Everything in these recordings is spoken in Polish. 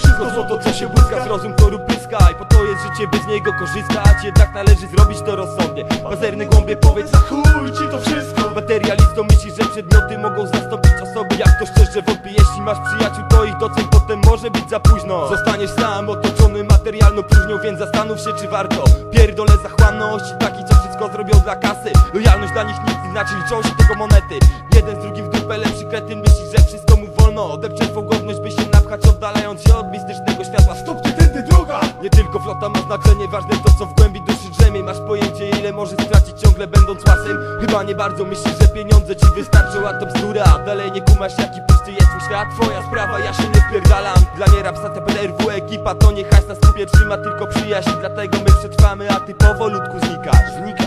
wszystko złoto co się błyska Zrozum to rób pyskaj, po to jest życie bez niego korzystać. Jednak należy zrobić to rozsądnie. Pazerny głąbie powiedz Za chuj ci to wszystko. Materialistą myślisz, że przedmioty mogą zastąpić osoby. Jak to szczerze wątpię, jeśli masz przyjaciół to ich docen Potem może być za późno. Zostaniesz sam otoczony materialną próżnią Więc zastanów się czy warto. Pierdolę zachłanność Taki co wszystko zrobią dla kasy. Lojalność dla nich nic nie znaczy, liczą się tylko monety. Jeden z drugim w dupę lepszy kretyn Myśli, że wszystko mu wolno. Odepcze swą godność by się napchać Oddalając się od mistycznego światła. Stop! Ci tędy droga Nie tylko flota ma znaczenie, ważne to co w głębi duszy drzemie. Masz pojęcie ile możesz stracić ciągle będąc łasem. Chyba nie bardzo myślisz, że pieniądze ci wystarczą, a to bzdura. Dalej nie kumasz jaki pusty jest twój świat. Twoja sprawa, ja się nie wpierdalam. Dla mnie rap stata PRW ekipa to nie hajs na skupie trzyma tylko przyjaźń. Dlatego my przetrwamy, a ty powolutku znikasz. Znikasz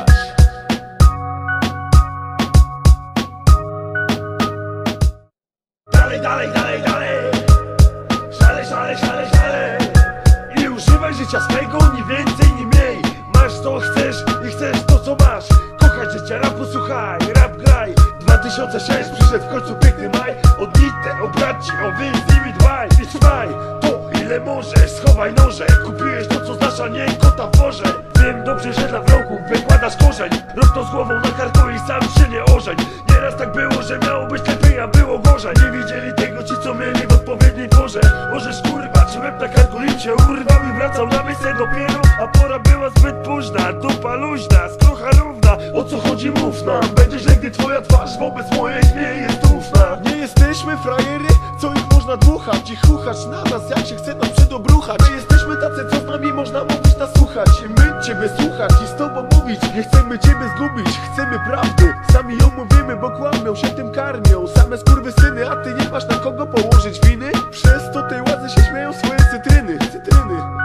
Dalej, dalej, dalej, dalej Szale, szale, szale, szale. I używaj życia swego, nie więcej, nie mniej. Masz co chcesz i chcesz to co masz. Kochaj życia, rapu słuchaj, rap graj. 2006 przyszedł w końcu piękny maj. Odnite, o braci, o wy z nimi dbaj I trzymaj to ile możesz, schowaj noże. Kupiłeś co znasz, a nie kota w worze Wiem dobrze, że dla wrogów wykładasz korzeń. Rób to z głową na karku i sam się nie ożeń. Nieraz tak było, że miało być lepiej, a było gorzej. Nie widzieli tego ci, co mieli w odpowiedniej porze. Możesz kurwa, czy łeb na karku urwał i wracał na miejsce dopiero A pora była zbyt późna, dupa luźna, skrucha równa. O co chodzi mów nam, będzie źle, gdy twoja twarz wobec mojej nie jest ufna. Nie jesteśmy frajery, co ich można dmuchać I chuchać. Na nas, jak się chce nas przedobruchać. My jesteśmy tacy, co z nami można mówić, nas słuchać. I my ciebie słuchać i z tobą mówić. Nie chcemy ciebie zgubić, chcemy prawdy. Sami ją mówimy, bo kłamią, się tym karmią. Same skurwysyny, a ty nie masz na kogo położyć winy. Przez to tej władzy się śmieją swoje cytryny Cytryny